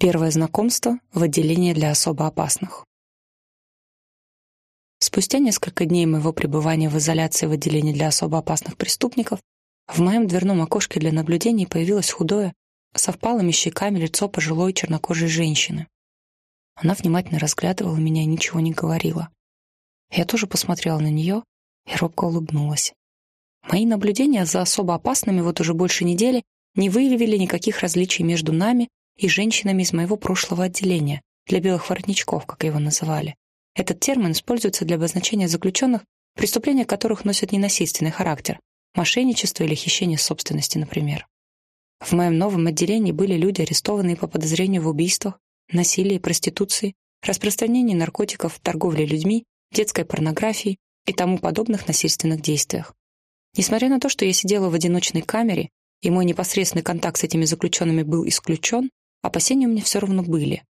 Первое знакомство в отделении для особо опасных. Спустя несколько дней моего пребывания в изоляции в отделении для особо опасных преступников в моем дверном окошке для наблюдений появилось худое, со впалыми щеками лицо пожилой чернокожей женщины. Она внимательно разглядывала меня и ничего не говорила. Я тоже посмотрела на нее и робко улыбнулась. Мои наблюдения за особо опасными вот уже больше недели не выявили никаких различий между нами и женщинами из моего прошлого отделения, для белых воротничков, как его называли. Этот термин используется для обозначения заключенных, преступления которых носят ненасильственный характер, мошенничество или хищение собственности, например. В моем новом отделении были люди, арестованные по подозрению в убийствах, насилии, проституции, распространении наркотиков, торговле людьми, детской порнографии и тому подобных насильственных действиях. Несмотря на то, что я сидела в одиночной камере, и мой непосредственный контакт с этими заключенными был исключен, Опасения у меня все равно были.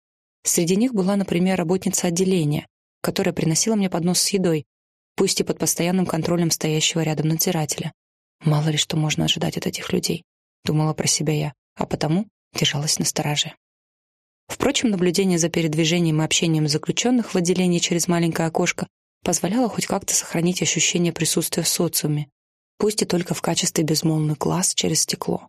Среди них была, например, работница отделения, которая приносила мне поднос с едой, пусть и под постоянным контролем стоящего рядом надзирателя. Мало ли что можно ожидать от этих людей, думала про себя я, а потому держалась на стороже. Впрочем, наблюдение за передвижением и общением заключенных в отделении через маленькое окошко позволяло хоть как-то сохранить ощущение присутствия в социуме, пусть и только в качестве безмолвных глаз через стекло.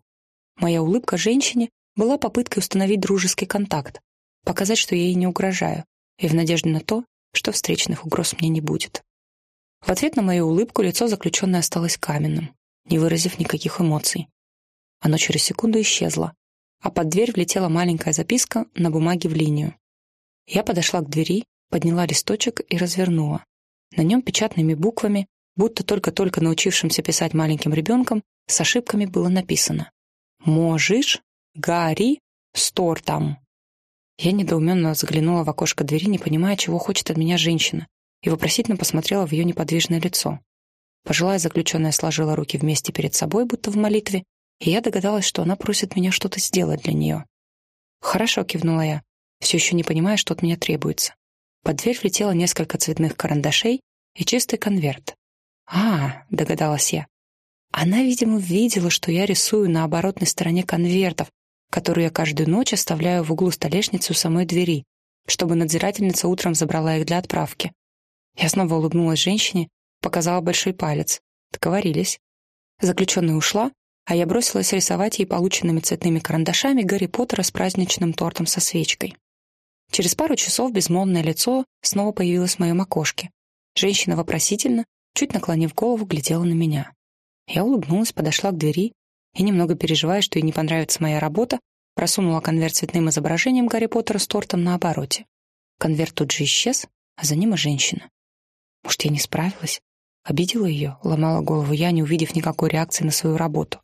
Моя улыбка женщине была попыткой установить дружеский контакт, показать, что я ей не угрожаю, и в надежде на то, что встречных угроз мне не будет. В ответ на мою улыбку лицо заключенной осталось каменным, не выразив никаких эмоций. Оно через секунду исчезло, а под дверь влетела маленькая записка на бумаге в линию. Я подошла к двери, подняла листочек и развернула. На нем печатными буквами, будто только-только научившимся писать маленьким ребенком, с ошибками было написано «Можешь Гарри с тортом!» Я недоуменно заглянула в окошко двери, не понимая, чего хочет от меня женщина, и вопросительно посмотрела в ее неподвижное лицо. Пожилая заключенная сложила руки вместе перед собой, будто в молитве, и я догадалась, что она просит меня что-то сделать для нее. «Хорошо», — кивнула я, все еще не понимая, что от меня требуется. Под дверь влетело несколько цветных карандашей и чистый конверт. «А, — догадалась я. Она, видимо, видела, что я рисую на оборотной стороне конвертов, которую я каждую ночь оставляю в углу столешницы у самой двери, чтобы надзирательница утром забрала их для отправки. Я снова улыбнулась женщине, показала большой палец. Договорились. Заключенная ушла, а я бросилась рисовать ей полученными цветными карандашами Гарри Поттера с праздничным тортом со свечкой. Через пару часов безмолвное лицо снова появилось в моем окошке. Женщина вопросительно, чуть наклонив голову, глядела на меня. Я улыбнулась, подошла к двери и, немного переживая, что ей не понравится моя работа, просунула конверт цветным изображением Гарри Поттера с тортом на обороте. Конверт тут же исчез, а за ним и женщина. Может, я не справилась? Обидела ее, ломала голову я, не увидев никакой реакции на свою работу.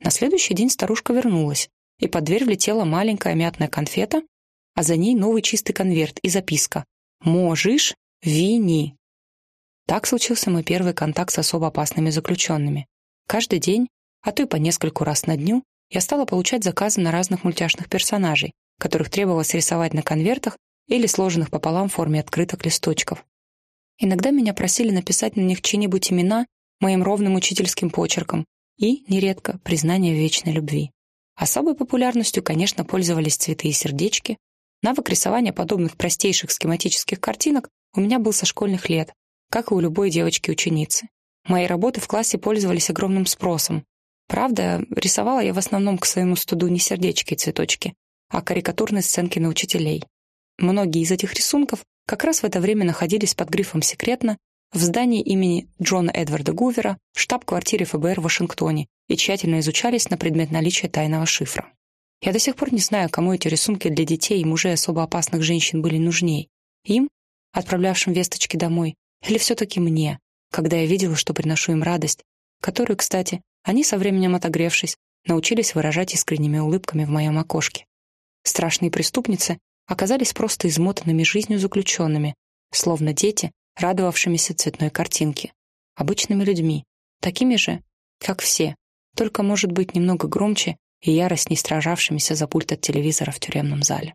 На следующий день старушка вернулась, и под дверь влетела маленькая мятная конфета, а за ней новый чистый конверт и записка «Можешь, вини». Так случился мой первый контакт с особо опасными заключенными. Каждый день а то и по нескольку раз на дню, я стала получать заказы на разных мультяшных персонажей, которых требовалось рисовать на конвертах или сложенных пополам в форме открыток листочков. Иногда меня просили написать на них чьи-нибудь имена моим ровным учительским почерком и, нередко, признание вечной любви. Особой популярностью, конечно, пользовались цветы и сердечки. Навык рисования подобных простейших схематических картинок у меня был со школьных лет, как и у любой девочки-ученицы. Мои работы в классе пользовались огромным спросом, Правда, рисовала я в основном к своему студу не сердечки и цветочки, а карикатурные сценки на учителей. Многие из этих рисунков как раз в это время находились под грифом «секретно» в здании имени Джона Эдварда Гувера штаб-квартире ФБР в Вашингтоне и тщательно изучались на предмет наличия тайного шифра. Я до сих пор не знаю, кому эти рисунки для детей и мужей особо опасных женщин были нужней. Им, отправлявшим весточки домой, или все-таки мне, когда я видела, что приношу им радость, которую, кстати, они, со временем отогревшись, научились выражать искренними улыбками в моем окошке. Страшные преступницы оказались просто измотанными жизнью заключенными, словно дети, радовавшимися цветной картинке, обычными людьми, такими же, как все, только, может быть, немного громче и яростней стражавшимися за пульт от телевизора в тюремном зале.